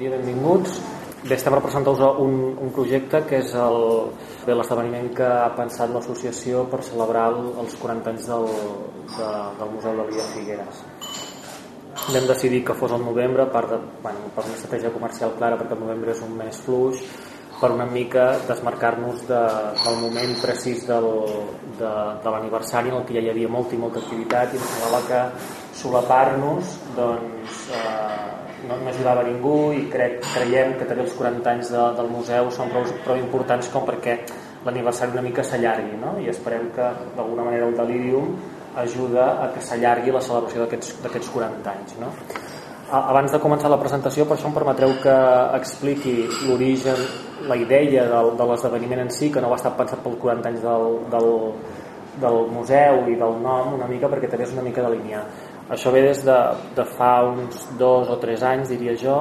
dia, benvinguts. Bé, estem per presentar-vos un, un projecte que és l'esdeveniment que ha pensat l'associació per celebrar el, els 40 anys del, de, del Museu de Via Figueres. Vam decidir que fos el novembre per, de, bueno, per una estratègia comercial clara perquè el novembre és un mes fluix per una mica desmarcar-nos de, del moment precís del, de, de l'aniversari en el que ja hi havia molta i molta activitat i ens semblava que solapar-nos doncs, eh, no, no ajudava ningú i crec, creiem que també els 40 anys de, del museu són prou, prou importants com perquè l'aniversari una mica s'allargui no? i esperem que d'alguna manera el Delirium ajuda a que s'allargui la celebració d'aquests 40 anys no? abans de començar la presentació per això em permetreu que expliqui l'origen la idea del, de l'esdeveniment en si que no va estar pensat pel 40 anys del, del, del museu i del nom una mica perquè també és una mica de línia això ve des de, de fa uns dos o tres anys, diria jo.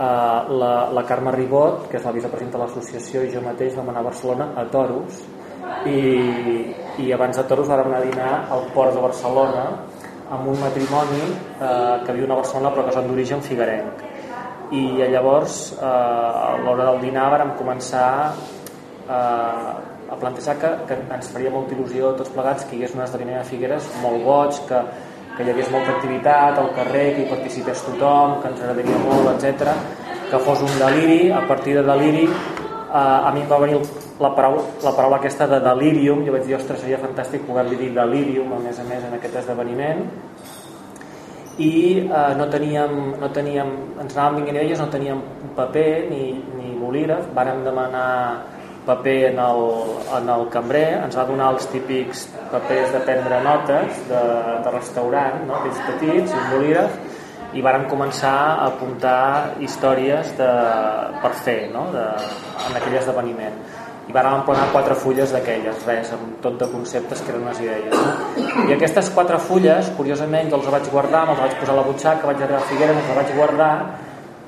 Eh, la, la Carme Ribot, que és la vicepresidenta de l'associació, i jo mateix vam anar a Barcelona a Toros i, i abans de Toros vam anar a dinar al port de Barcelona amb un matrimoni eh, que viu a Barcelona però que són d'origen figuerenc i llavors eh, a l'hora del dinar vam començar eh, a plantejar que, que ens faria molta il·lusió tots plegats que hi hagués un esdeveniment a Figueres molt boig, que, que hi hagués molta activitat al carrer, que hi participés tothom, que ens agradaria molt, etc. que fos un deliri, a partir de deliri eh, a mi em va venir la paraula, la paraula aquesta de delirium, jo vaig dir, ostres, seria fantàstic poder-li dir delirium, a més a més, en aquest esdeveniment, i eh, no teníem, no teníem, ens anàvem vinguent idees, no teníem paper ni, ni bolígraf, vàrem demanar paper en el, en el cambrer, ens va donar els típics papers de prendre notes de, de restaurant, no? aquells petits, un bolígraf, i vàrem començar a apuntar històries de, per fer no? de, en aquell esdeveniment i vàrem emplenar quatre fulles d'aquelles, res, amb tot de conceptes que eren unes idees. No? I aquestes quatre fulles, curiosament, jo els vaig guardar, me'ls vaig posar a la butxaca, vaig arribar a Figueres, els vaig guardar,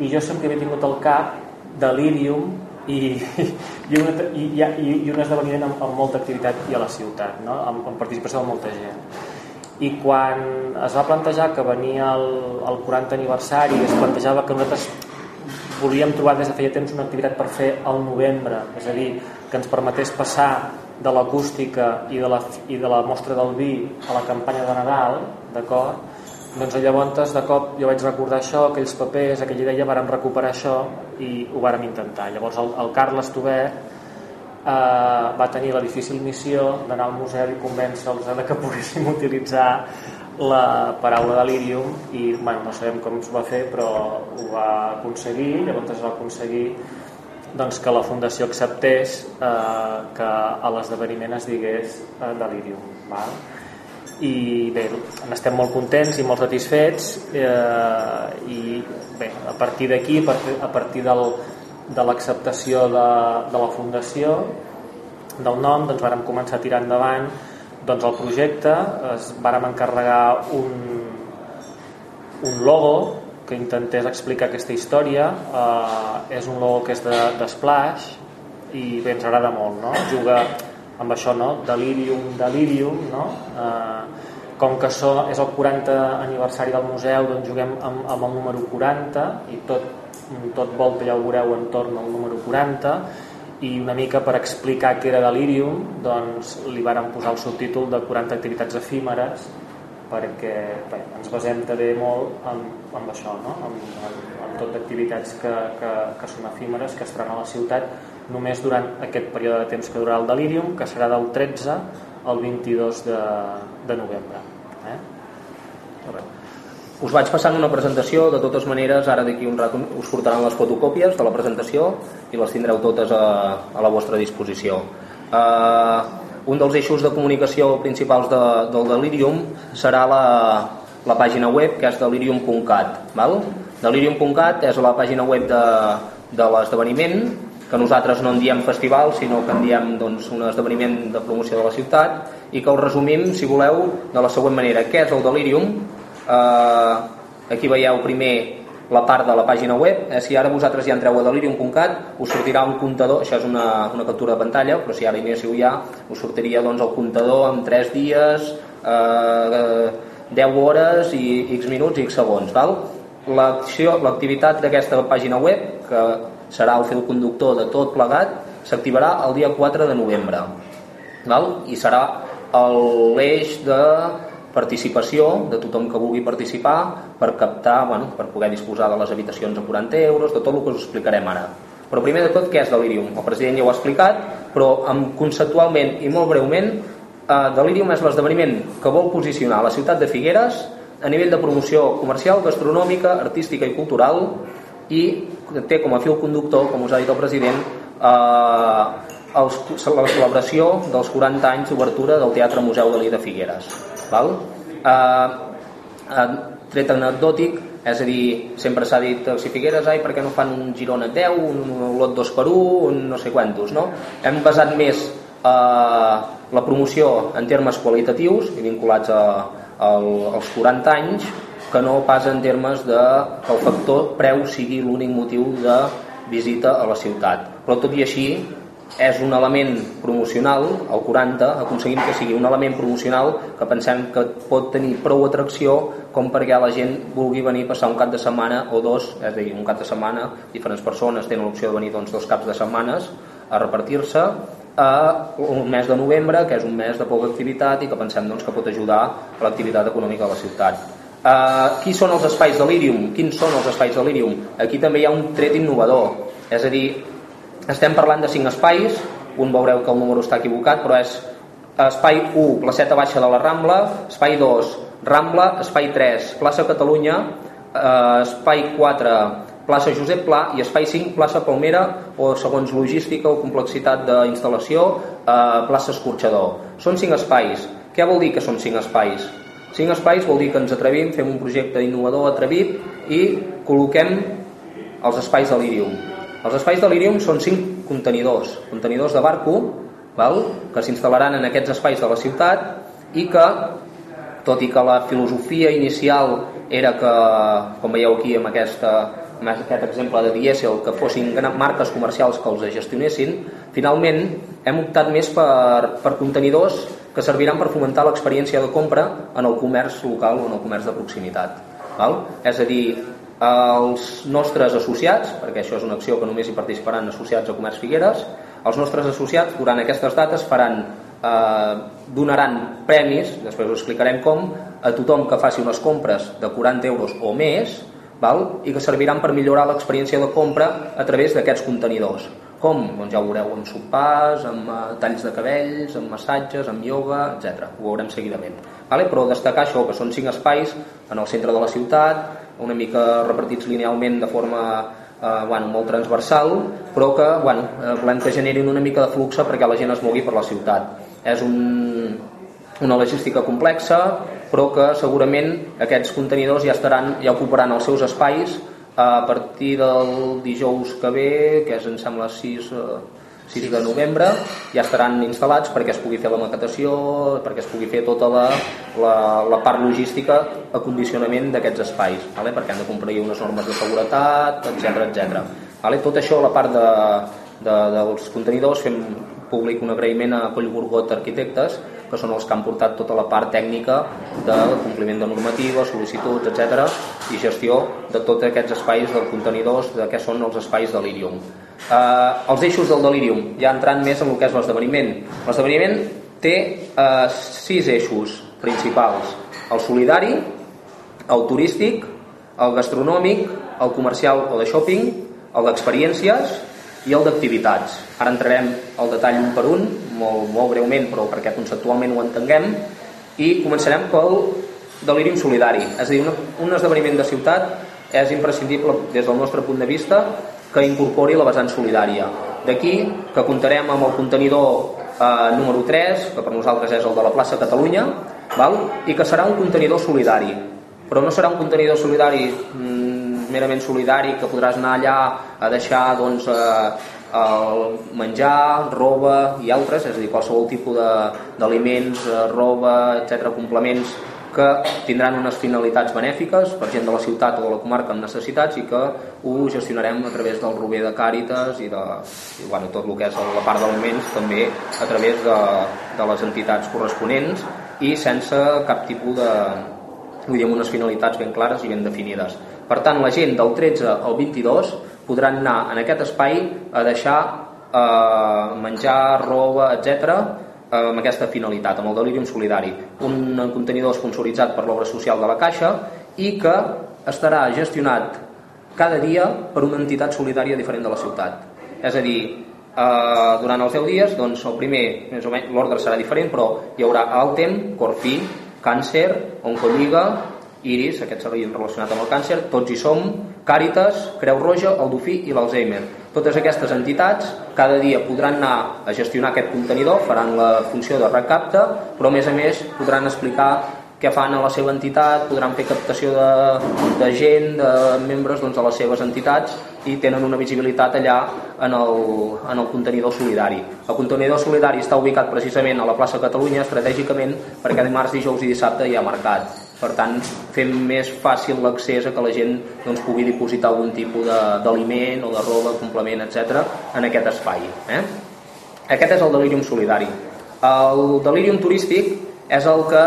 i jo sempre havia tingut al cap delirium i, i, una, i, i, i un esdeveniment amb, amb molta activitat i a la ciutat, no? amb, amb participació de molta gent. I quan es va plantejar que venia el, el 40 aniversari, es plantejava que nosaltres volíem trobar des de feia temps una activitat per fer al novembre, és a dir, que ens permetés passar de l'acústica i, de la, i de la mostra del vi a la campanya de Nadal, d'acord? Doncs llavors de cop jo vaig recordar això, aquells papers, aquella idea, vàrem recuperar això i ho vàrem intentar. Llavors el, el Carles Tobert eh, va tenir la difícil missió d'anar al museu i convèncer-los que poguéssim utilitzar la paraula delirium i bueno, no sabem com s'ho va fer però ho va aconseguir llavors es va aconseguir doncs, que la Fundació acceptés eh, que a l'esdeveniment es digués eh, delirium val? I bé, estem molt contents i molt satisfets eh, i bé, a partir d'aquí a partir del, de l'acceptació de, de la fundació del nom doncs vàrem començar a tirar endavant doncs el projecte es vàrem encarregar un, un logo que intentés explicar aquesta història eh, és un logo que és de, de Splash i bé, ens agrada molt no? juga amb això, no? Delirium, Delirium, no? Eh, com que això és el 40 aniversari del museu, doncs juguem amb, amb el número 40 i tot, tot volta ja ho veureu entorn al número 40 i una mica per explicar què era Delirium doncs li varen posar el subtítol de 40 activitats efímeres perquè bé, ens basem també molt en, en això, no? en, en, en tot d'activitats que, que, que són efímeres, que estaran a la ciutat només durant aquest període de temps que durarà el delirium, que serà del 13 al 22 de, de novembre. Eh? Us vaig passant una presentació, de totes maneres, ara d'aquí un rato us portaran les fotocòpies de la presentació i les tindreu totes a, a la vostra disposició. Uh, un dels eixos de comunicació principals de, del Delirium serà la, la pàgina web que és delirium.cat. Delirium.cat és la pàgina web de, de l'esdeveniment que nosaltres no en diem festival, sinó que en diem doncs, un esdeveniment de promoció de la ciutat i que el resumim, si voleu, de la següent manera. Què és el Delirium? Eh, aquí veieu primer la part de la pàgina web. Eh, si ara vosaltres ja entreu a delirium.cat, us sortirà un comptador, això és una, una captura de pantalla, però si ara anéssiu ja, us sortiria doncs, el comptador amb 3 dies, eh, 10 hores i X minuts i X segons. Val? l'activitat d'aquesta pàgina web, que serà el fil conductor de tot plegat, s'activarà el dia 4 de novembre val? i serà l'eix de participació de tothom que vulgui participar per captar, bueno, per poder disposar de les habitacions a 40 euros, de tot el que us explicarem ara. Però primer de tot, què és Delirium? El president ja ho ha explicat, però conceptualment i molt breument, eh, Delirium és l'esdeveniment que vol posicionar la ciutat de Figueres a nivell de promoció comercial, gastronòmica, artística i cultural i té com a fil conductor, com us ha dit el president, eh, els, la celebració dels 40 anys d'obertura del Teatre Museu Dalí de Figueres. Val? Eh, eh, tret anecdòtic, és a dir, sempre s'ha dit si Figueres, ai, per què no fan un Girona 10, un, un lot 2 per 1, un no sé quantos, no? Hem basat més eh, la promoció en termes qualitatius i vinculats a, a, als 40 anys que no pas en termes de que el factor preu sigui l'únic motiu de visita a la ciutat. Però tot i així és un element promocional, el 40, aconseguim que sigui un element promocional que pensem que pot tenir prou atracció com perquè la gent vulgui venir passar un cap de setmana o dos, és a dir, un cap de setmana, diferents persones tenen l'opció de venir doncs, dos caps de setmanes a repartir-se a un mes de novembre, que és un mes de poca activitat i que pensem doncs, que pot ajudar a l'activitat econòmica de la ciutat. Uh, qui són els espais de l'Irium? Quins són els espais de l'Irium? Aquí també hi ha un tret innovador, és a dir, estem parlant de cinc espais, un veureu que el número està equivocat, però és espai 1, placeta baixa de la Rambla, espai 2, Rambla, espai 3, plaça Catalunya, eh, espai 4, plaça Josep Pla i espai 5, plaça Palmera o segons logística o complexitat d'instal·lació, eh, plaça Escorxador. Són cinc espais. Què vol dir que són cinc espais? Cinc espais vol dir que ens atrevim, fem un projecte innovador, atrevit i col·loquem els espais de l'Irium els espais de l'Irium són cinc contenidors, contenidors de barco, val? que s'instal·laran en aquests espais de la ciutat i que, tot i que la filosofia inicial era que, com veieu aquí amb, aquesta, amb aquest exemple de Diesel, que fossin marques comercials que els gestionessin, finalment hem optat més per, per contenidors que serviran per fomentar l'experiència de compra en el comerç local o en el comerç de proximitat. Val? És a dir, els nostres associats, perquè això és una acció que només hi participaran associats a Comerç Figueres, els nostres associats durant aquestes dates faran eh, donaran premis, després us explicarem com, a tothom que faci unes compres de 40 euros o més val? i que serviran per millorar l'experiència de compra a través d'aquests contenidors. Com? Doncs ja ho veureu amb sopars, amb uh, talls de cabells, amb massatges, amb ioga, etc. Ho veurem seguidament. Vale? Però destacar això, que són cinc espais en el centre de la ciutat, una mica repartits linealment de forma eh, bueno, molt transversal, però que bueno, eh, volem que generin una mica de flux perquè la gent es mogui per la ciutat. És un, una logística complexa, però que segurament aquests contenidors ja estaran ja ocuparan els seus espais a partir del dijous que ve, que és, em sembla, 6, 6 de novembre ja estaran instal·lats perquè es pugui fer la maquetació, perquè es pugui fer tota la, la, la part logística a condicionament d'aquests espais, vale? perquè han de complir unes normes de seguretat, etc etc. Vale? Tot això, la part de, de, dels contenidors, fem públic un agraïment a Collburgot Arquitectes, que són els que han portat tota la part tècnica de compliment de normativa, sol·licituds, etc i gestió de tots aquests espais dels contenidors, de què són els espais de l'Irium. Eh, els eixos del delirium, ja entrant més en el que és l'esdeveniment. L'esdeveniment té eh, sis eixos principals. El solidari, el turístic, el gastronòmic, el comercial o de shopping, el d'experiències i el d'activitats. Ara entrarem al detall un per un, molt, molt breument, però perquè conceptualment ho entenguem, i començarem pel delirium solidari. És a dir, un, un esdeveniment de ciutat és imprescindible des del nostre punt de vista que incorpori la vessant solidària. D'aquí que comptarem amb el contenidor eh, número 3, que per nosaltres és el de la plaça Catalunya, val? i que serà un contenidor solidari. Però no serà un contenidor solidari mm, merament solidari que podràs anar allà a deixar doncs, eh, el menjar, roba i altres, és a dir, qualsevol tipus d'aliments, eh, roba, etc complements que tindran unes finalitats benèfiques per gent de la ciutat o de la comarca amb necessitats i que ho gestionarem a través del Rober de Càritas i, de, i bueno, tot el que és la part d'aliments també a través de, de les entitats corresponents i sense cap tipus de vull dir, amb unes finalitats ben clares i ben definides. Per tant, la gent del 13 al 22 podran anar en aquest espai a deixar eh, menjar, roba, etc amb aquesta finalitat, amb el Delirium Solidari, un contenidor sponsoritzat per l'obra social de la Caixa i que estarà gestionat cada dia per una entitat solidària diferent de la ciutat. És a dir, eh, durant els 10 dies, doncs el primer, més o menys, l'ordre serà diferent, però hi haurà Altem, Corfí, Càncer, Oncolliga, Iris, aquest servei relacionat amb el càncer, tots hi som, Càritas, Creu Roja, el Dofí i l'Alzheimer. Totes aquestes entitats cada dia podran anar a gestionar aquest contenidor, faran la funció de recapte, però a més a més podran explicar què fan a la seva entitat, podran fer captació de, de gent, de membres doncs, de les seves entitats i tenen una visibilitat allà en el, en el contenidor solidari. El contenidor solidari està ubicat precisament a la plaça Catalunya estratègicament perquè dimarts, dijous i dissabte hi ha mercat. Per tant, fem més fàcil l'accés a que la gent doncs, pugui dipositar algun tipus d'aliment o de roba, complement, etc en aquest espai. Eh? Aquest és el delirium solidari. El delirium turístic és el que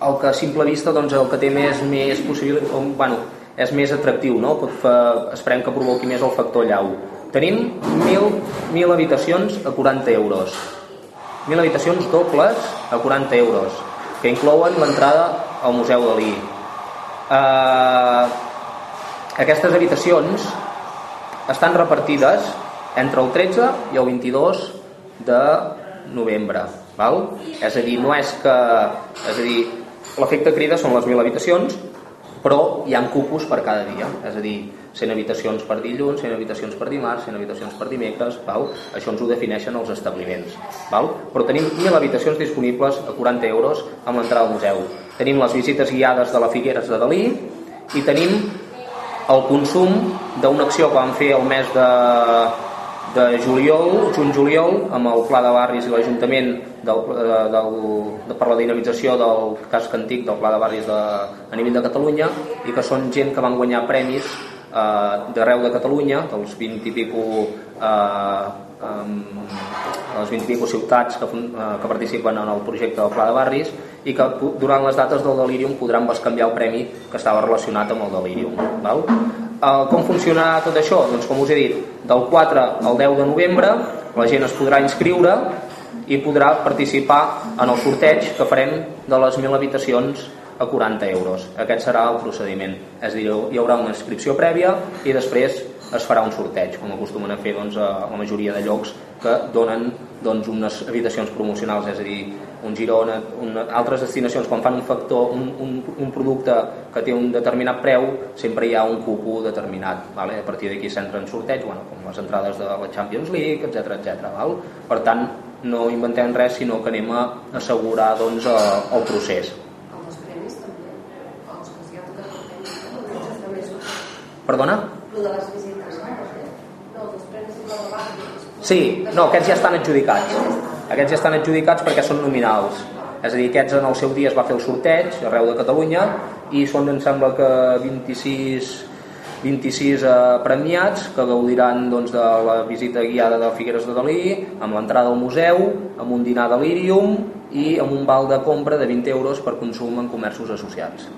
el que a simple vista doncs, el que té més, més possible, bueno, és més atractiu, no? Pot fer, esperem que provoqui més el factor llau. Tenim 1.000, 1.000 habitacions a 40 euros. 1.000 habitacions dobles a 40 euros, que inclouen l'entrada al Museu Dalí. Uh, aquestes habitacions estan repartides entre el 13 i el 22 de novembre. Val? És a dir, no és que... És a dir, L'efecte crida són les 1.000 habitacions, però hi han cupos per cada dia, és a dir, 100 habitacions per dilluns, 100 habitacions per dimarts, 100 habitacions per dimecres, val? això ens ho defineixen els establiments. Val? Però tenim 1.000 habitacions disponibles a 40 euros amb l'entrada al museu. Tenim les visites guiades de la Figueres de Dalí i tenim el consum d'una acció que vam fer el mes de, de juliol, juny-juliol, amb el Pla de Barris i l'Ajuntament del, eh, del, de, per la dinamització del casc antic del Pla de Barris de, a nivell de Catalunya i que són gent que van guanyar premis eh, d'arreu de Catalunya, dels 20 i pico eh, um, les 20 i pico ciutats que, eh, que participen en el projecte del Pla de Barris i que durant les dates del Delirium podran bescanviar el premi que estava relacionat amb el Delirium. Val? Eh, com funcionarà tot això? Doncs com us he dit, del 4 al 10 de novembre la gent es podrà inscriure i podrà participar en el sorteig que farem de les 1.000 habitacions a 40 euros. Aquest serà el procediment. És a dir, hi haurà una inscripció prèvia i després es farà un sorteig, com acostumen a fer doncs, a la majoria de llocs que donen doncs, unes habitacions promocionals, és a dir, un Girona, una, altres destinacions, quan fan un factor, un, un, un producte que té un determinat preu, sempre hi ha un cupo determinat. Vale? A partir d'aquí s'entra en sorteig, bueno, com les entrades de la Champions League, etc etc. Val? Per tant, no inventem res, sinó que anem a assegurar doncs, el procés. Perdona? de les visites, no? No, els premis de Sí, no, aquests ja estan adjudicats. Aquests ja estan adjudicats perquè són nominals. És a dir, aquests en el seu dia es va fer el sorteig arreu de Catalunya i són, em sembla que 26 26 eh, premiats que gaudiran doncs, de la visita guiada de Figueres de Dalí, amb l'entrada al museu, amb un dinar de l'Irium i amb un val de compra de 20 euros per consum en comerços associats.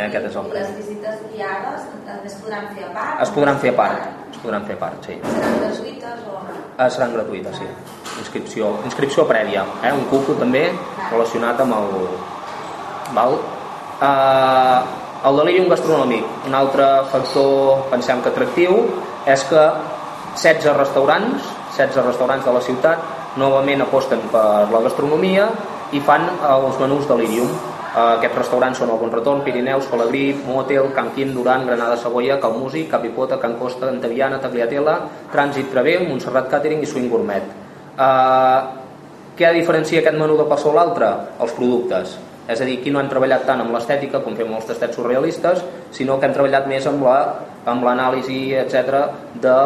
Eh, aquest és el I les visites guiades es podran fer a part? Es podran fer a part, es podran fer a part, sí. Seran gratuïtes o...? Eh, seran gratuïtes, sí. Inscripció, inscripció prèvia, eh? un cupo també relacionat amb el... Val? Eh, el delirium gastronòmic, un altre factor, pensem que atractiu, és que 16 restaurants, 16 restaurants de la ciutat, novament aposten per la gastronomia i fan els menús delirium aquests restaurants són el Bon Retorn, Pirineus, Colagrí, Motel, Can Quim, Duran, Granada Saboia, Cal Músic, Capipota, Can Costa, Antaviana, Tagliatella, Trànsit Travé, Montserrat Catering i Swing Gourmet. Uh, què diferencia aquest menú de qualsevol l'altre? Els productes. És a dir, aquí no hem treballat tant amb l'estètica, com fem els tastets surrealistes, sinó que hem treballat més amb l'anàlisi, la, amb etc de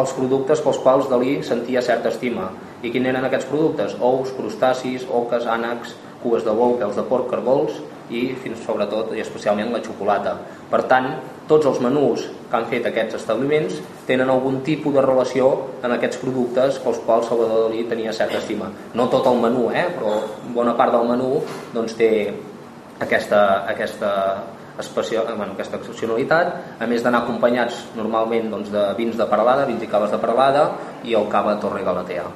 els productes pels quals Dalí sentia certa estima. I quins eren aquests productes? Ous, crustacis, oques, ànecs, cues de bou, peus de porc, cargols i fins sobretot i especialment la xocolata. Per tant, tots els menús que han fet aquests establiments tenen algun tipus de relació amb aquests productes pels quals Salvador Dalí tenia certa estima. No tot el menú, eh? però bona part del menú doncs, té aquesta, aquesta especial, bueno, aquesta excepcionalitat, a més d'anar acompanyats normalment doncs, de vins de paralada, vins i caves de paralada i el cava Torre Galatea.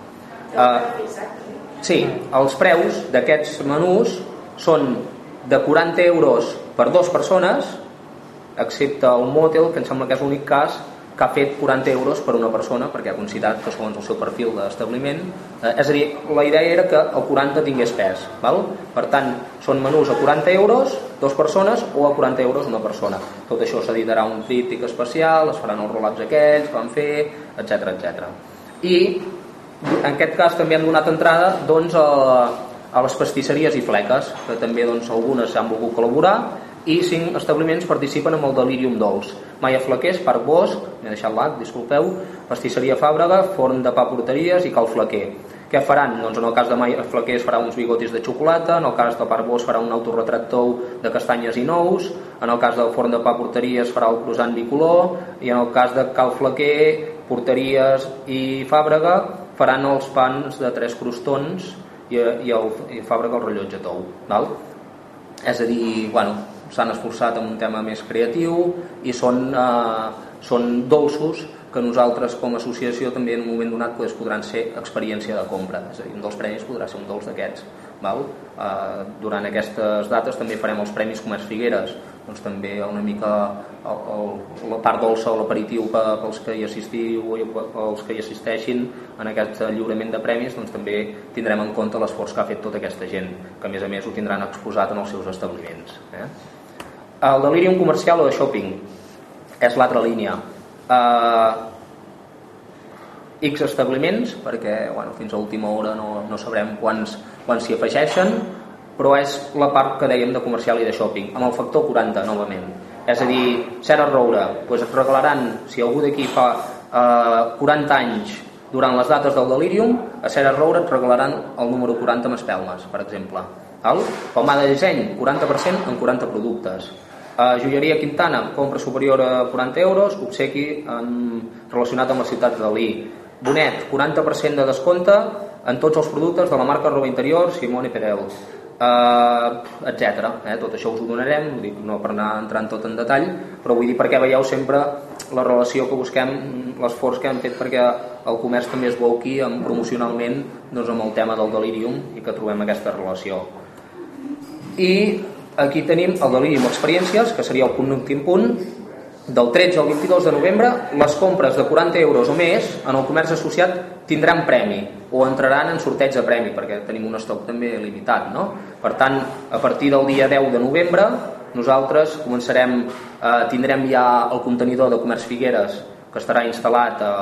Uh, sí, els preus d'aquests menús són de 40 euros per dues persones, excepte el motel, que em sembla que és l'únic cas que ha fet 40 euros per una persona perquè ha considerat que segons el seu perfil d'establiment eh, és a dir, la idea era que el 40 tingués pes val? per tant, són menús a 40 euros dues persones o a 40 euros una persona tot això s'editarà un tríptic especial es faran els relats aquells que van fer etc etc. i en aquest cas també han donat entrada doncs, a, a les pastisseries i fleques que també doncs, algunes s'han volgut col·laborar i cinc establiments participen amb el Delirium Dolç. Maia Flaquers, Parc Bosch, m'he deixat l'ac, disculpeu, Pastisseria Fàbrega, Forn de Pa Porteries i Cal Flaquer. Què faran? Doncs en el cas de Maia Flaquers farà uns bigotis de xocolata, en el cas de Parc Bosch farà un autorretractou de castanyes i nous, en el cas del Forn de Pa Porteries farà el croissant bicolor i en el cas de Cal Flaquer, Porteries i Fàbrega faran els pans de tres crostons i, i, el, i Fàbrega el rellotge tou. Val? És a dir, bueno, s'han esforçat en un tema més creatiu i són, eh, són dolços que nosaltres com a associació també en un moment donat podran ser experiència de compra és a dir, un dels premis podrà ser un dolç d'aquests eh, durant aquestes dates també farem els premis Comerç Figueres. Doncs també una mica el, el, la part dolça o l'aperitiu pels que hi assistiu i pels que hi assisteixin en aquest lliurament de premis doncs també tindrem en compte l'esforç que ha fet tota aquesta gent que a més a més ho tindran exposat en els seus establiments eh? el delirium comercial o de shopping? És l'altra línia. Uh, X establiments perquè bueno, fins a última hora no, no sabrem quants, quants s'hi afegeixen però és la part que dèiem de comercial i de shopping amb el factor 40 novament és a dir, Serra Roure doncs et regalaran, si algú d'aquí fa uh, 40 anys durant les dates del Delirium a Serra Roure et regalaran el número 40 amb espelmes, per exemple Val? Palmar de disseny, 40% en 40 productes a Joieria Quintana, compra superior a 40 euros, obsequi en, relacionat amb les ciutats de Dalí. Bonet, 40% de descompte en tots els productes de la marca Roba Interior, Simone Perel, uh, etc. Eh? Tot això us ho donarem, dic, no per anar entrant tot en detall, però vull dir perquè veieu sempre la relació que busquem, l'esforç que hem fet perquè el comerç també es volqui amb, promocionalment doncs, amb el tema del delirium i que trobem aquesta relació. I aquí tenim el delirium experiències, que seria el punt últim punt, del 13 al 22 de novembre, les compres de 40 euros o més en el comerç associat tindran premi o entraran en sorteig de premi, perquè tenim un estoc també limitat. No? Per tant, a partir del dia 10 de novembre, nosaltres començarem, eh, tindrem ja el contenidor de comerç Figueres que estarà instal·lat a,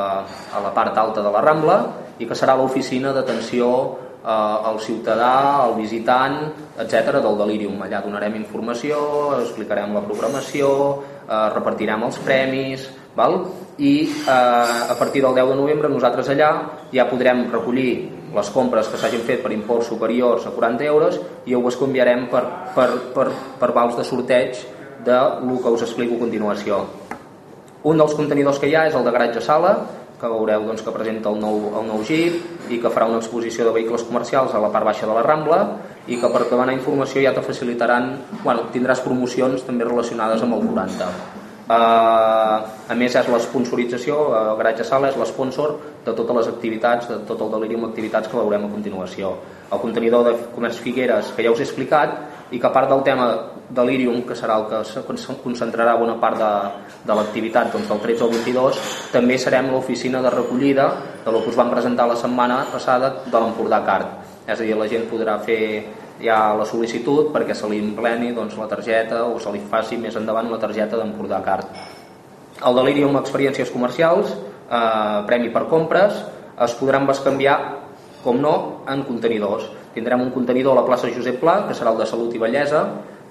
a la part alta de la Rambla i que serà l'oficina d'atenció eh, el ciutadà, el visitant, etc del Delirium. Allà donarem informació, explicarem la programació, eh, repartirem els premis, val? i eh, a partir del 10 de novembre nosaltres allà ja podrem recollir les compres que s'hagin fet per imports superiors a 40 euros i ho canviarem per, per, per, per vals de sorteig de lo que us explico a continuació. Un dels contenidors que hi ha és el de garatge sala, que veureu doncs, que presenta el nou, el nou Jeep i que farà una exposició de vehicles comercials a la part baixa de la Rambla i que per demanar informació ja te facilitaran bueno, tindràs promocions també relacionades amb el 40 uh, a més és l'esponsorització uh, Garatge Sala és l'esponsor de totes les activitats de tot el delirium activitats que veurem a continuació. El contenidor de comerç Figueres que ja us he explicat i que a part del tema Delirium, que serà el que concentrarà bona part de, de l'activitat doncs, del 13 al 22, també serem l'oficina de recollida de lo que us vam presentar la setmana passada de l'Empordà Card. És a dir, la gent podrà fer ja la sol·licitud perquè se li empleni doncs, la targeta o se li faci més endavant la targeta d'Empordà Card. El Delirium Experiències Comercials, eh, premi per compres, es podran bescanviar, com no, en contenidors Tindrem un contenidor a la plaça Josep Pla, que serà el de Salut i Bellesa.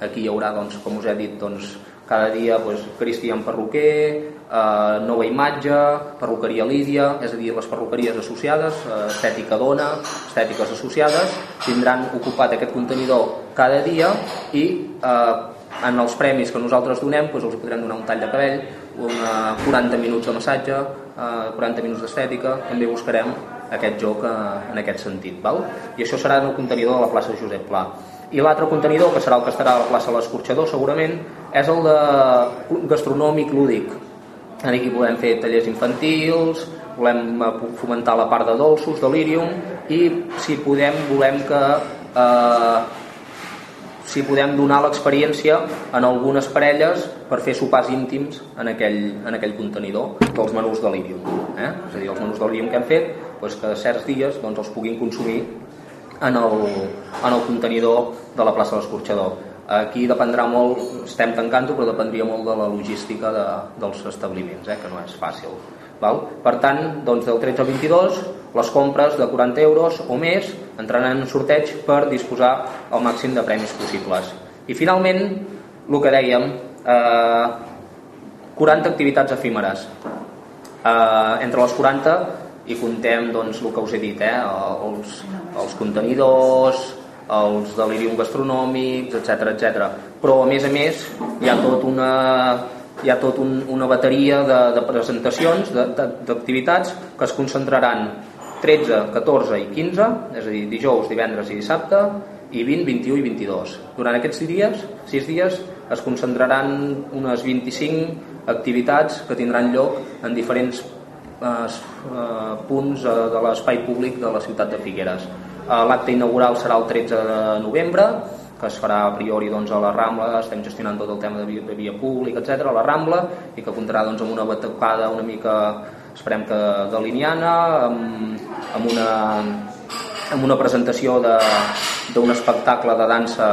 Aquí hi haurà, doncs, com us he dit, doncs, cada dia doncs, Cristian Perruquer, eh, Nova Imatge, Perruqueria Lídia, és a dir, les perruqueries associades, eh, Estètica Dona, estètiques associades, tindran ocupat aquest contenidor cada dia i eh, en els premis que nosaltres donem doncs els podrem donar un tall de cabell, una 40 minuts de massatge, eh, 40 minuts d'estètica, també buscarem aquest joc eh, en aquest sentit. Val? I això serà en el contenidor de la plaça Josep Pla. I l'altre contenidor, que serà el que estarà a la plaça de l'Escorxador segurament, és el de gastronòmic lúdic. Aquí podem fer tallers infantils, volem eh, fomentar la part de dolços, delirium, i si podem, volem que eh, si podem donar l'experiència en algunes parelles per fer sopars íntims en aquell, en aquell contenidor dels menús de l'Irium. Eh? És a dir, els menús de l'Irium que hem fet, doncs que certs dies doncs, els puguin consumir en el, en el contenidor de la plaça de l'Escorxador. Aquí dependrà molt, estem tancant-ho, però dependria molt de la logística de, dels establiments, eh? que no és fàcil. Val? Per tant, doncs, del 13 al 22, les compres de 40 euros o més entraran en sorteig per disposar el màxim de premis possibles. I finalment, el que dèiem, eh, 40 activitats efímeres. Eh, entre les 40 hi contem doncs, el que us he dit, eh, els, els contenidors, els delirium gastronòmics, etc etc. Però a més a més hi ha tot una hi ha tota un, una bateria de, de presentacions, d'activitats que es concentraran 13, 14 i 15, és a dir, dijous, divendres i dissabte, i 20, 21 i 22. Durant aquests dies, 6 dies, es concentraran unes 25 activitats que tindran lloc en diferents punts eh, de l'espai públic de la ciutat de Figueres. Eh, L'acte inaugural serà el 13 de novembre, que es farà a priori doncs, a la Rambla, estem gestionant tot el tema de via, de via pública, etc a la Rambla, i que comptarà doncs, amb una batucada una mica, esperem que galiniana, amb, amb, una, amb una presentació d'un espectacle de dansa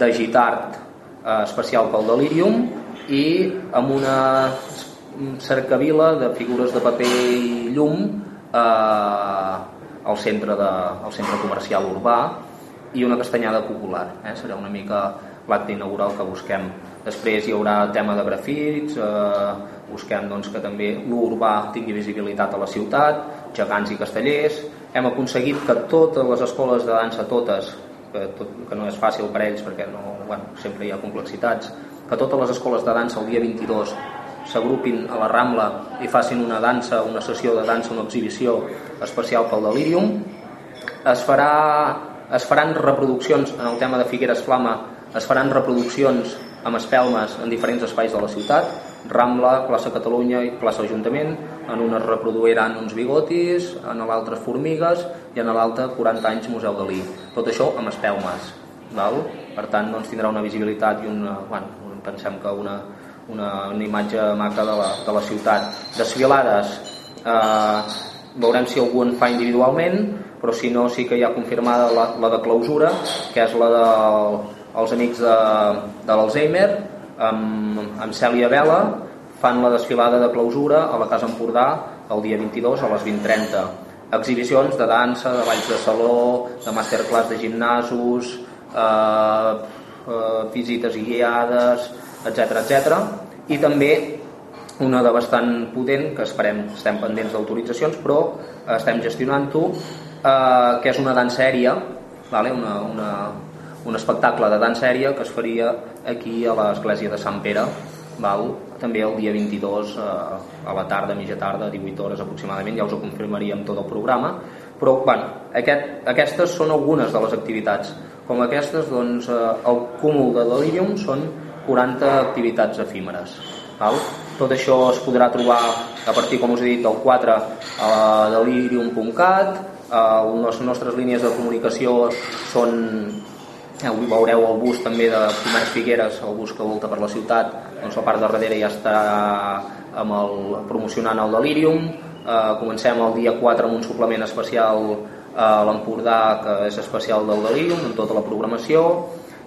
de gitart eh, especial pel Delirium i amb una cercavila de figures de paper i llum eh, al centre, de, al centre comercial urbà i una castanyada popular. Eh? Serà una mica l'acte inaugural que busquem. Després hi haurà tema de grafits, eh, busquem doncs, que també l'urbà tingui visibilitat a la ciutat, gegants i castellers. Hem aconseguit que totes les escoles de dansa, totes, que, tot, que no és fàcil per ells perquè no, bueno, sempre hi ha complexitats, que totes les escoles de dansa el dia 22 s'agrupin a la Rambla i facin una dansa, una sessió de dansa, una exhibició especial pel Delirium. Es farà es faran reproduccions en el tema de Figueres Flama es faran reproduccions amb espelmes en diferents espais de la ciutat Rambla, plaça Catalunya i plaça Ajuntament en una es reproduiran uns bigotis en l'altre formigues i en l'altre 40 anys Museu Dalí tot això amb espelmes val? per tant doncs, tindrà una visibilitat i una, bueno, pensem que una, una, una imatge maca de la, de la ciutat. Desfilades eh, veurem si algú en fa individualment però si no sí que hi ha confirmada la, la de clausura que és la dels de, amics de, de l'Alzheimer amb, amb Cèlia Vela fan la desfilada de clausura a la Casa Empordà el dia 22 a les 20.30 exhibicions de dansa, de balls de saló de masterclass de gimnasos eh, eh, visites guiades etc etc i també una de bastant potent que esperem, estem pendents d'autoritzacions però estem gestionant-ho eh, que és una dansa aèria, vale? una, una, un espectacle de dansa aèria que es faria aquí a l'església de Sant Pere, val? també el dia 22 eh, a la tarda, mitja tarda, 18 hores aproximadament, ja us ho confirmaríem tot el programa, però bueno, aquest, aquestes són algunes de les activitats. Com aquestes, doncs, eh, el cúmul de Delirium són 40 activitats efímeres. Val? Tot això es podrà trobar a partir, com us he dit, del 4 a delirium.cat, les nostres línies de comunicació són eh, veureu el bus també de Comerç Figueres el bus que volta per la ciutat doncs la part de darrere ja està amb el, promocionant el Delirium eh, comencem el dia 4 amb un suplement especial a l'Empordà que és especial del Delirium amb tota la programació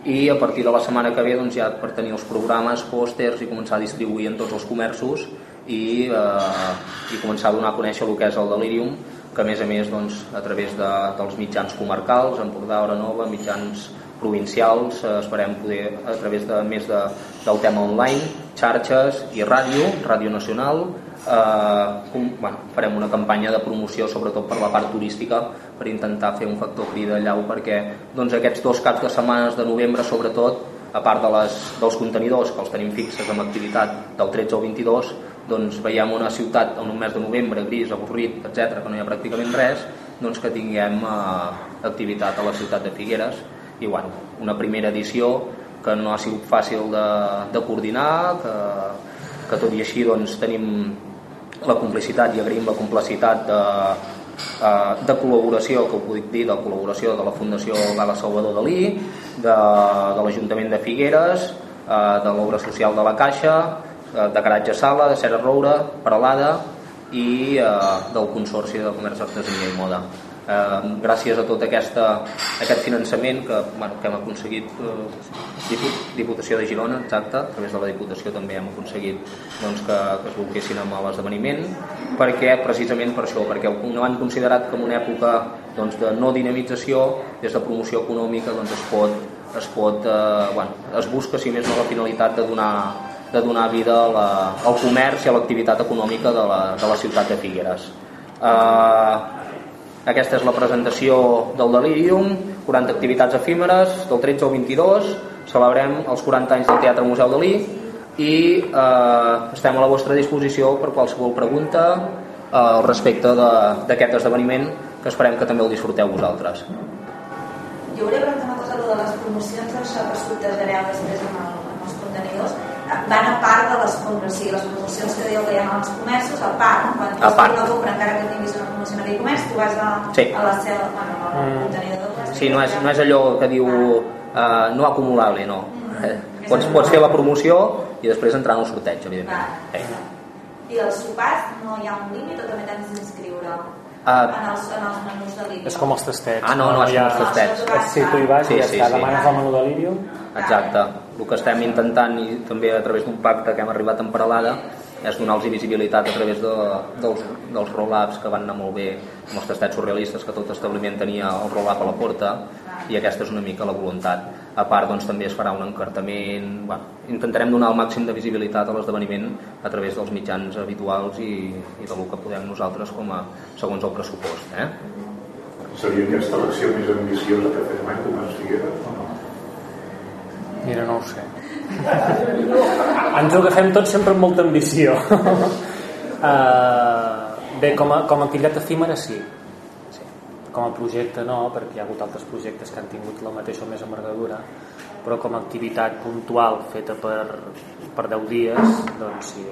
i a partir de la setmana que ve doncs, ja per tenir els programes, pòsters i començar a distribuir en tots els comerços i, eh, i començar a donar a conèixer el que és el Delirium que a més a més doncs, a través de, dels mitjans comarcals, Empordà, Hora Nova, mitjans provincials, eh, esperem poder a través de més de, del tema online, xarxes i ràdio, Ràdio Nacional, eh, com, bueno, farem una campanya de promoció sobretot per la part turística per intentar fer un factor crida llau perquè doncs, aquests dos caps de setmanes de novembre sobretot a part de les, dels contenidors que els tenim fixes amb activitat del 13 al 22 doncs veiem una ciutat en un mes de novembre gris, avorrit, etc que no hi ha pràcticament res doncs que tinguem eh, activitat a la ciutat de Figueres. I bueno, una primera edició que no ha sigut fàcil de, de coordinar que, que tot i així doncs, tenim la complicitat i agraïm la complicitat de, eh, de col·laboració, que ho puc dir, de col·laboració de la Fundació Gala Salvador Dalí, de, de l'Ajuntament de Figueres, eh, de l'Obra Social de la Caixa, eh, de Garatge Sala, de Serra Roura, Paralada i del Consorci de Comerç, Artesania i Moda eh, gràcies a tot aquesta, aquest finançament que, bueno, que hem aconseguit eh, Diputació de Girona, exacte, a través de la Diputació també hem aconseguit doncs, que, que es volquessin amb l'esdeveniment perquè precisament per això, perquè no han considerat que en una època doncs, de no dinamització, des de promoció econòmica doncs, es pot, es, pot eh, bueno, es busca si més no la finalitat de donar de donar vida a la, al comerç i a l'activitat econòmica de la, de la ciutat de Figueres. Eh, aquesta és la presentació del Delirium, 40 activitats efímeres, del 13 al 22, celebrem els 40 anys del Teatre Museu Dalí i eh, estem a la vostra disposició per qualsevol pregunta eh, al respecte d'aquest esdeveniment que esperem que també el disfruteu vosaltres. Jo volia preguntar una cosa, de les promocions d'això que sortejareu després amb, el, amb els contenidors, van a part de les compres, o sigui, les promocions que dieu que hi ha als comerços, a part, quan a part. una compra, encara que tinguis una promoció en aquell comerç, tu vas a, sí. a la seva, bueno, al mm. contenidor de Sí, no és, no és allò que diu uh, no acumulable, no. Mm. Eh, pots, pots fer la promoció i després entrar en el sorteig, evidentment. Sí. I els sopars no hi ha un límit o també t'has d'inscriure? Uh, en, els, en els menús de l'Idiom. És com els tastets. Ah, no, no, no és com els tastets. Si tu hi vas sí, i ja sí, està, sí. demanes el menú de l'Idiom. Exacte. El que estem intentant i també a través d'un pacte que hem arribat en paral·lada és donar-los visibilitat a través de, dels, dels roll-ups que van anar molt bé amb els tastats surrealistes que tot establiment tenia el roll-up a la porta i aquesta és una mica la voluntat a part doncs, també es farà un encartament bueno, intentarem donar el màxim de visibilitat a l'esdeveniment a través dels mitjans habituals i, i del que podem nosaltres com a, segons el pressupost eh? Seria aquesta l'acció més ambiciosa que fem mai com a Figueres o no? Mira, no ho sé. Ens ho agafem tots sempre amb molta ambició. uh, bé, com a, com a activitat efímera sí. sí. Com a projecte no, perquè hi ha hagut altres projectes que han tingut la mateixa o més amargadura, però com a activitat puntual feta per, per 10 dies, doncs sí,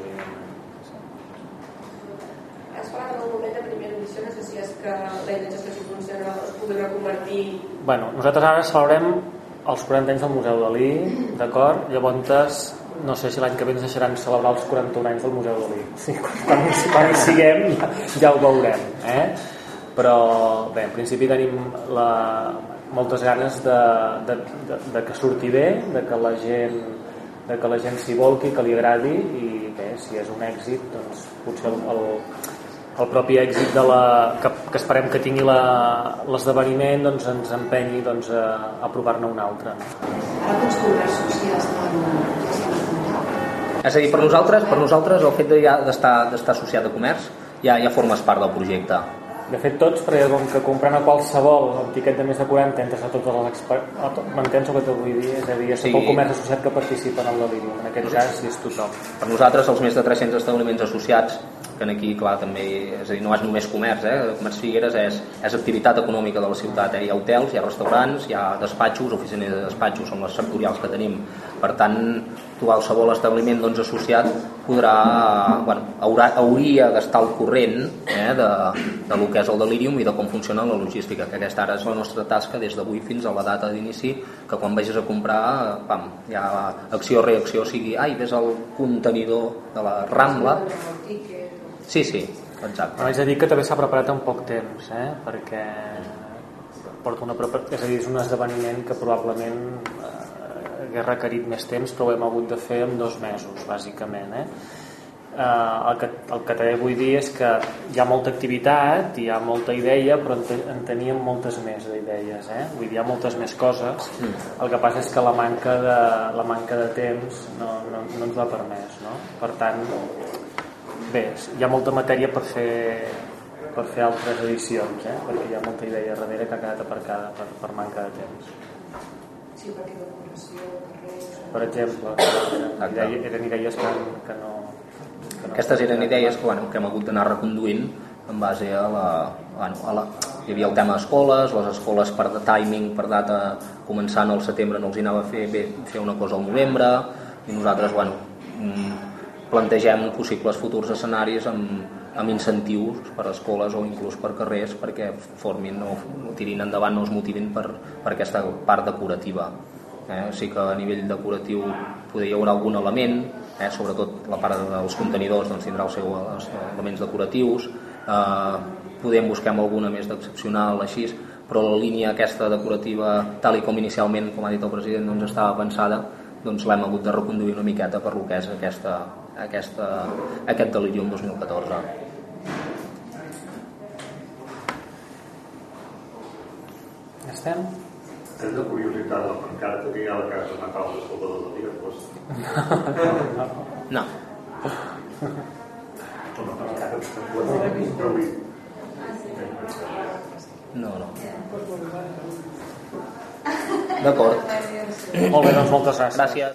Has parlat en el moment de primera edició, no sé si és que la si funciona es pugui reconvertir... Bueno, nosaltres ara celebrem els 40 anys del Museu Dalí, d'acord? Llavors, no sé si l'any que ve ens deixaran celebrar els 41 anys del Museu Dalí. Sí, quan, quan hi siguem ja ho veurem, eh? Però, bé, en principi tenim la, moltes ganes de, de, de, de que surti bé, de que la gent de que la gent s'hi volqui, que li agradi i bé, si és un èxit doncs potser el, el, el propi èxit de la, que, que esperem que tingui l'esdeveniment doncs ens empenyi doncs, a, a provar-ne un altre. Ara quants congressos ja estan, ja estan És a dir, per nosaltres, per nosaltres el fet d'estar de ja, associat a comerç ja, ja formes part del projecte. De fet, tots, perquè com que comprant a qualsevol el tiquet de més de 40 entres a totes les experts... M'entens el que t'ho vull dir? És a dir, és sí. el comerç associat que participa en el deliri. En aquest cas, sí, és tothom. Per nosaltres, els més de 300 establiments associats que aquí, clar, també, és a dir, no és només comerç, eh? Comerç Figueres és, és activitat econòmica de la ciutat, eh? hi ha hotels, hi ha restaurants, hi ha despatxos, oficines de despatxos, són les sectorials que tenim. Per tant, qualsevol establiment doncs, associat podrà, bueno, haurà, hauria d'estar al corrent eh? de, de lo que és el delirium i de com funciona la logística, que aquesta ara és la nostra tasca des d'avui fins a la data d'inici, que quan vagis a comprar, pam, ha acció-reacció, sigui, ai, ves al contenidor de la Rambla, Sí, sí, exacte. Haig de dir que també s'ha preparat en poc temps, eh? perquè porta una és a dir, és un esdeveniment que probablement eh, hagués requerit més temps, però ho hem hagut de fer en dos mesos, bàsicament. Eh? Eh, el, que, el que també vull dir és que hi ha molta activitat, hi ha molta idea, però en, en teníem moltes més d'idees, eh? vull dir, hi ha moltes més coses. Mm. El que passa és que la manca de, la manca de temps no, no, no ens ho ha permès. No? Per tant, bé, hi ha molta matèria per fer per fer altres edicions eh? perquè hi ha molta idea darrere que ha quedat aparcada per, per manca de temps. Sí, perquè decoració per exemple idea, eren idees que, que no que no aquestes eren idees que, bueno, que hem hagut d'anar reconduint en base a la, bueno, a la, hi havia el tema escoles, les escoles per de timing, per data començant al setembre no els hi anava a fer bé fer una cosa al novembre i nosaltres bueno, mm, plantegem possibles futurs escenaris amb, amb incentius per a escoles o inclús per carrers perquè formin o, o tirin endavant no es motivin per, per aquesta part decorativa eh? sí que a nivell decoratiu poder hi haurà algun element eh? sobretot la part dels contenidors doncs, tindrà els seus elements decoratius eh, podem buscar alguna més d'excepcional així, però la línia aquesta decorativa, tal i com inicialment, com ha dit el president, doncs estava pensada, doncs l'hem hagut de reconduir una miqueta per lo que és aquesta, aquesta, aquest delirium 2014. Estem? És de curiositat la pancarta que hi ha a la casa natal de Salvador Dalí a Costa. No. Que No, no. D'acord. Molt bé, doncs moltes gràcies. Gràcies.